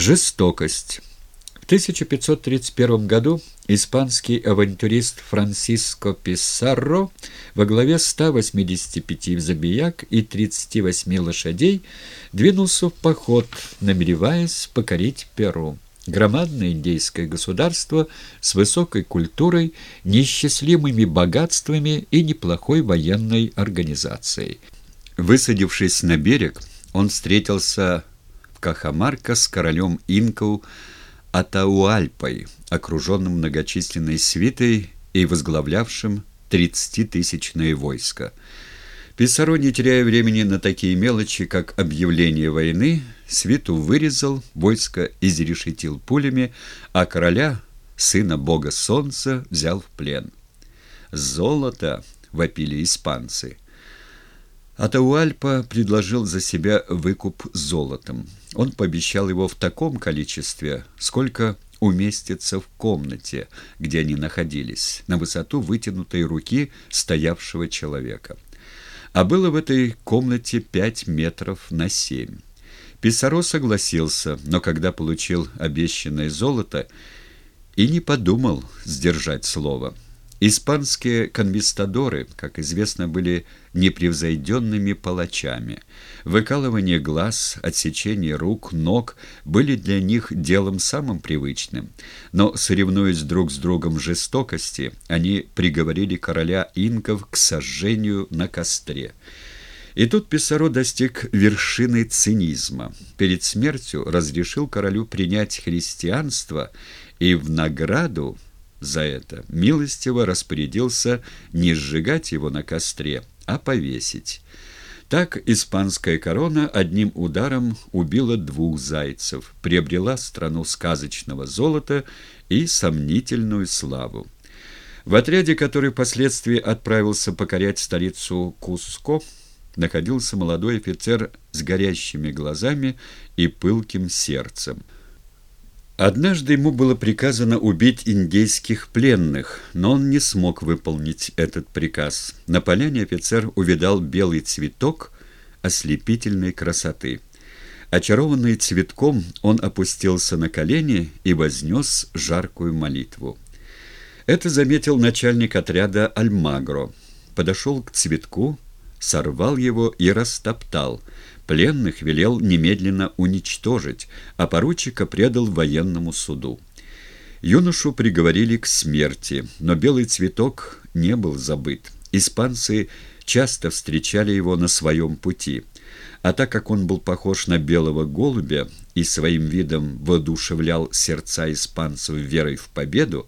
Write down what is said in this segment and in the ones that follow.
Жестокость. В 1531 году испанский авантюрист Франсиско Писарро во главе 185 забияк и 38 лошадей двинулся в поход, намереваясь покорить Перу. Громадное индейское государство с высокой культурой, неисчислимыми богатствами и неплохой военной организацией. Высадившись на берег, он встретился Кахамарка с королем инков Атауальпой, окруженным многочисленной свитой и возглавлявшим тридцатитысячное войско. Писаро, не теряя времени на такие мелочи, как объявление войны, свиту вырезал, войско изрешетил пулями, а короля, сына бога солнца, взял в плен. «Золото!» — вопили испанцы — Атауальпа предложил за себя выкуп золотом. Он пообещал его в таком количестве, сколько уместится в комнате, где они находились, на высоту вытянутой руки стоявшего человека. А было в этой комнате пять метров на семь. Писаро согласился, но когда получил обещанное золото, и не подумал сдержать слово – Испанские конвистадоры, как известно, были непревзойденными палачами. Выкалывание глаз, отсечение рук, ног были для них делом самым привычным. Но, соревнуясь друг с другом в жестокости, они приговорили короля инков к сожжению на костре. И тут Писаро достиг вершины цинизма. Перед смертью разрешил королю принять христианство и в награду за это милостиво распорядился не сжигать его на костре, а повесить. Так испанская корона одним ударом убила двух зайцев, приобрела страну сказочного золота и сомнительную славу. В отряде, который впоследствии отправился покорять столицу Куско, находился молодой офицер с горящими глазами и пылким сердцем. Однажды ему было приказано убить индейских пленных, но он не смог выполнить этот приказ. На поляне офицер увидал белый цветок ослепительной красоты. Очарованный цветком, он опустился на колени и вознес жаркую молитву. Это заметил начальник отряда Альмагро. Подошел к цветку, сорвал его и растоптал – Пленных велел немедленно уничтожить, а поручика предал военному суду. Юношу приговорили к смерти, но белый цветок не был забыт. Испанцы часто встречали его на своем пути. А так как он был похож на белого голубя и своим видом воодушевлял сердца испанцев верой в победу,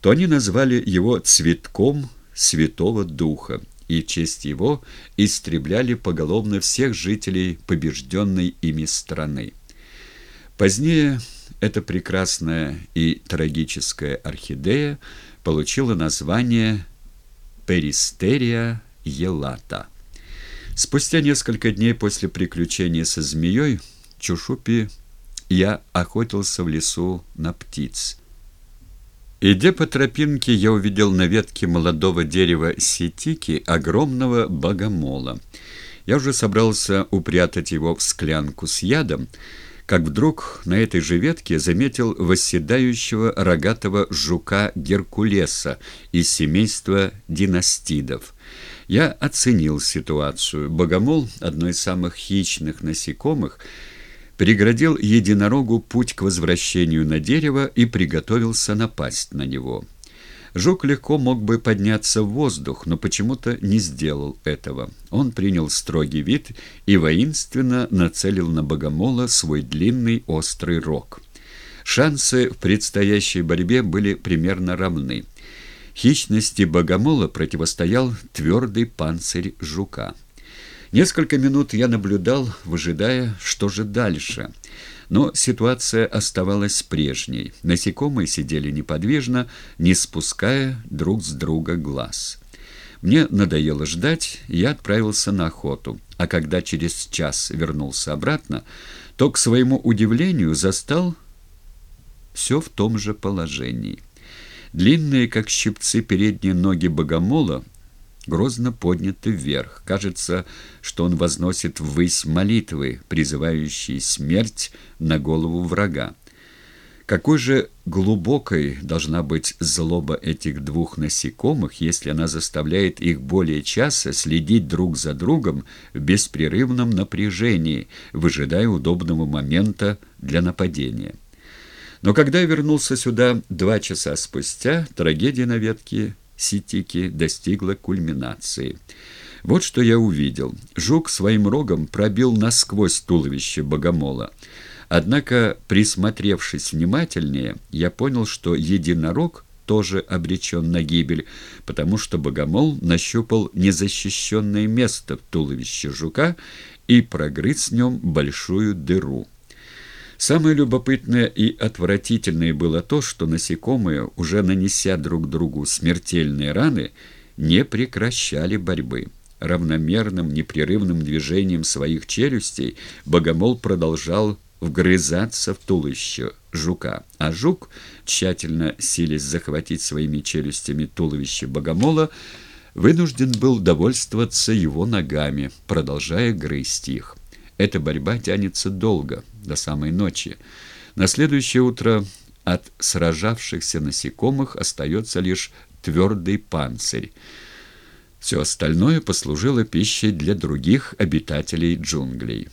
то они назвали его «цветком Святого Духа» и честь его истребляли поголовно всех жителей побежденной ими страны. Позднее эта прекрасная и трагическая орхидея получила название Перистерия елата. Спустя несколько дней после приключения со змеей Чушупи я охотился в лесу на птиц. Идя по тропинке, я увидел на ветке молодого дерева сетики огромного богомола. Я уже собрался упрятать его в склянку с ядом, как вдруг на этой же ветке заметил восседающего рогатого жука Геркулеса из семейства династидов. Я оценил ситуацию. Богомол, одно из самых хищных насекомых, преградил единорогу путь к возвращению на дерево и приготовился напасть на него. Жук легко мог бы подняться в воздух, но почему-то не сделал этого. Он принял строгий вид и воинственно нацелил на богомола свой длинный острый рог. Шансы в предстоящей борьбе были примерно равны. Хищности богомола противостоял твердый панцирь жука. Несколько минут я наблюдал, выжидая, что же дальше. Но ситуация оставалась прежней. Насекомые сидели неподвижно, не спуская друг с друга глаз. Мне надоело ждать, я отправился на охоту. А когда через час вернулся обратно, то, к своему удивлению, застал все в том же положении. Длинные, как щипцы, передние ноги богомола грозно подняты вверх. Кажется, что он возносит ввысь молитвы, призывающие смерть на голову врага. Какой же глубокой должна быть злоба этих двух насекомых, если она заставляет их более часа следить друг за другом в беспрерывном напряжении, выжидая удобного момента для нападения. Но когда я вернулся сюда два часа спустя, трагедия на ветке Ситики достигла кульминации. Вот что я увидел. Жук своим рогом пробил насквозь туловище богомола. Однако, присмотревшись внимательнее, я понял, что единорог тоже обречен на гибель, потому что богомол нащупал незащищенное место в туловище жука и прогрыз в нем большую дыру. Самое любопытное и отвратительное было то, что насекомые, уже нанеся друг другу смертельные раны, не прекращали борьбы. Равномерным, непрерывным движением своих челюстей богомол продолжал вгрызаться в туловище жука, а жук, тщательно силясь захватить своими челюстями туловище богомола, вынужден был довольствоваться его ногами, продолжая грызть их. Эта борьба тянется долго, до самой ночи. На следующее утро от сражавшихся насекомых остается лишь твердый панцирь. Все остальное послужило пищей для других обитателей джунглей.